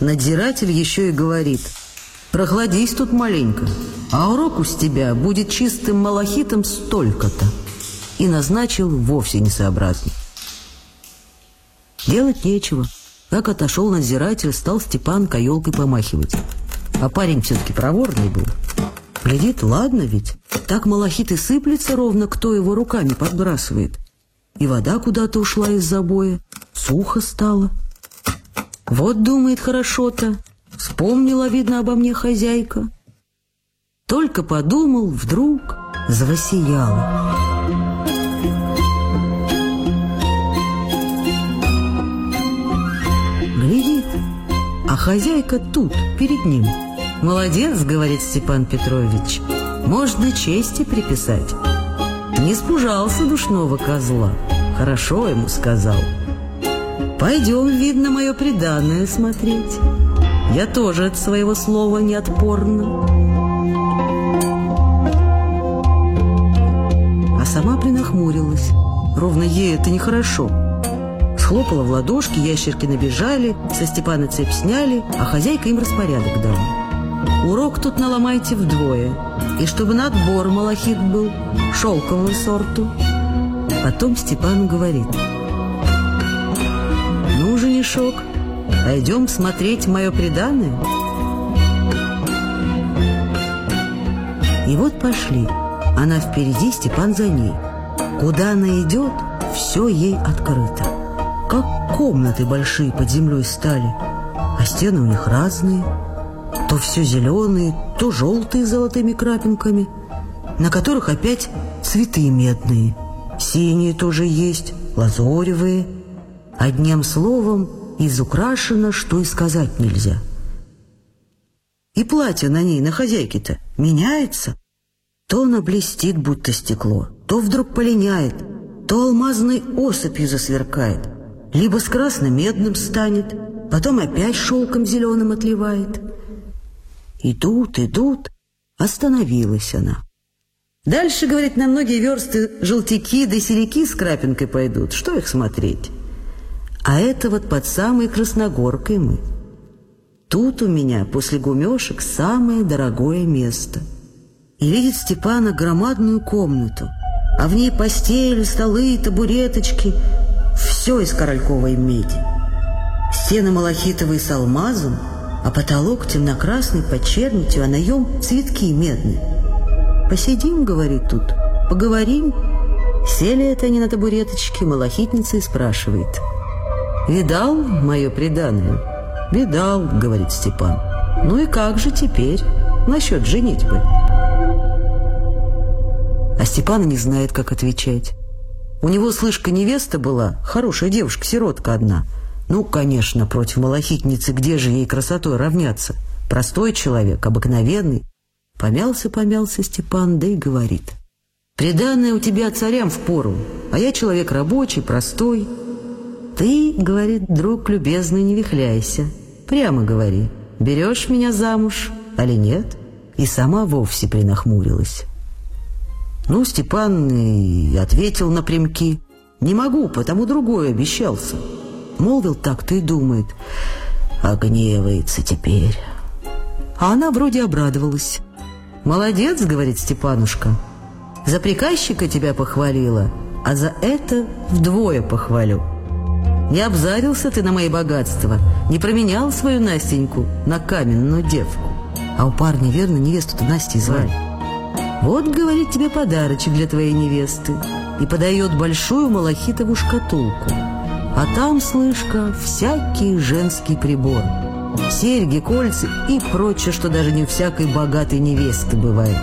надзиратель еще и говорит «Прохладись тут маленько, а урок у тебя будет чистым малахитом столько-то» и назначил вовсе несообразно. Делать нечего. Как отошел надзиратель, стал Степан каелкой помахивать. А парень все-таки проворный был. Глядит, ладно ведь. Так малахит и сыплется ровно, кто его руками подбрасывает. И вода куда-то ушла из забоя. Сухо стало. Вот, думает, хорошо-то. Вспомнила, видно, обо мне хозяйка. Только подумал, вдруг завосияло. Глядит, а хозяйка тут, перед ним. «Молодец», — говорит Степан Петрович, — «можно чести приписать». Не спужался душного козла, хорошо ему сказал. «Пойдем, видно, мое преданное смотреть. Я тоже от своего слова не отпорна». А сама принахмурилась. Ровно ей это нехорошо. Схлопала в ладошки, ящерки набежали, со Степана цепь сняли, а хозяйка им распорядок дала. Урок тут наломайте вдвое. И чтобы на отбор малахит был, шелкового сорту. Потом Степан говорит. Женишок, пойдем смотреть мое преданное. И вот пошли. Она впереди, Степан за ней. Куда она идет, все ей открыто. Как комнаты большие под землей стали, а стены у них разные – то все зеленые, то желтые с золотыми крапинками, на которых опять цветы медные. Синие тоже есть, лазоревые. Одним словом, изукрашено, что и сказать нельзя. И платье на ней, на хозяйке-то, меняется. То она блестит, будто стекло, то вдруг полиняет, то алмазной осыпью засверкает, либо с красно-медным станет, потом опять шелком зеленым отливает. Идут, идут. Остановилась она. Дальше, говорит, на многие версты желтяки да селяки с крапинкой пойдут. Что их смотреть? А это вот под самой Красногоркой мы. Тут у меня после гумешек самое дорогое место. И видит Степана громадную комнату, а в ней постель, столы, табуреточки, все из корольковой меди. Стены малахитовые с алмазом — а потолок темно-красный под чернитью, а наем цветки медные. «Посидим, — говорит тут, — поговорим». Сели это они на табуреточке, малахитница и спрашивает. «Видал мое преданное?» «Видал», — говорит Степан. «Ну и как же теперь насчет женитьбы?» А Степан не знает, как отвечать. У него, слышка, невеста была, хорошая девушка-сиротка одна — ну, конечно, против малахитницы где же ей красотой равняться? Простой человек, обыкновенный. Помялся-помялся Степан, да и говорит. «Преданное у тебя царям в пору, а я человек рабочий, простой». «Ты, — говорит, — друг любезный, не вихляйся. Прямо говори, берешь меня замуж, али нет?» И сама вовсе принахмурилась. Ну, Степан и ответил напрямки. «Не могу, потому другой обещался». Молвил так-то и думает. А теперь. А она вроде обрадовалась. «Молодец», — говорит Степанушка. «За приказчика тебя похвалила, а за это вдвое похвалю. Не обзарился ты на мои богатства, не променял свою Настеньку на каменную девку. А у парня, верно, невесту-то Настей звали. Вот, говорит, тебе подарочек для твоей невесты и подает большую малахитовую шкатулку». А там, слышка, всякий женский прибор. Серьги, кольца и прочее, что даже не у всякой богатой невесты бывает.